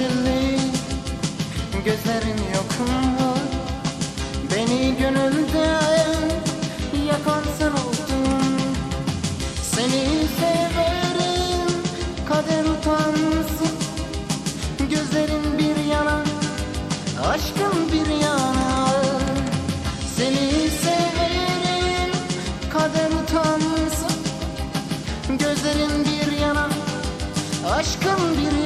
yeşilli Gözlerin yok mu? Beni gönülden yakan sen oldun. Seni severim kader utansın. Gözlerin bir yana aşkın bir yana. Seni severim kader utansın. Gözlerin bir yana aşkın bir yana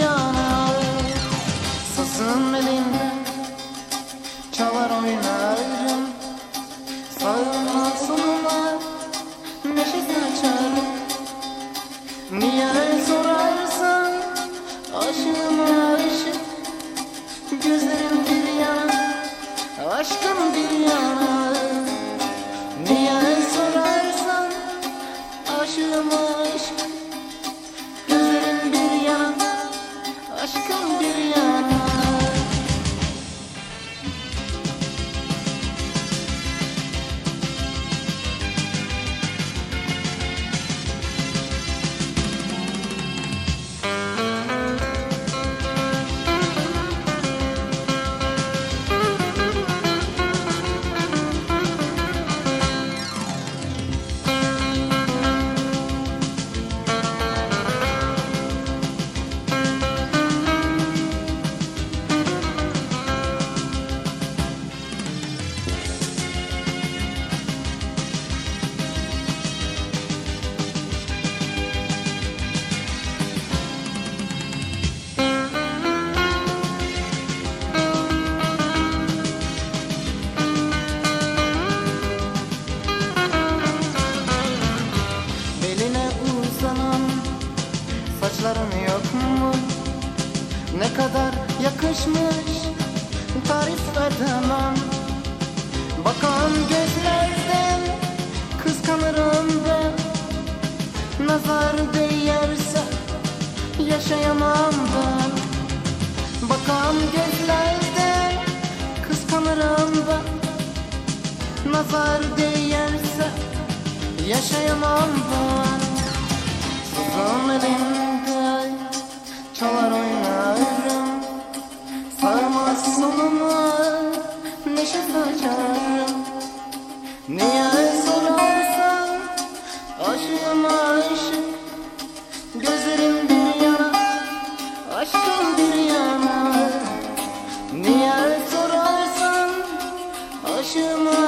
aşkım bir yana kadar yakışmış tarif edemem. Bakan gözlerden kıskanırım ben. Nazar değerse yaşayamam ben. Bakan gözlerden kıskanırım ben. Nazar değerse yaşayamam ben. Sızım elimde çalar chemin.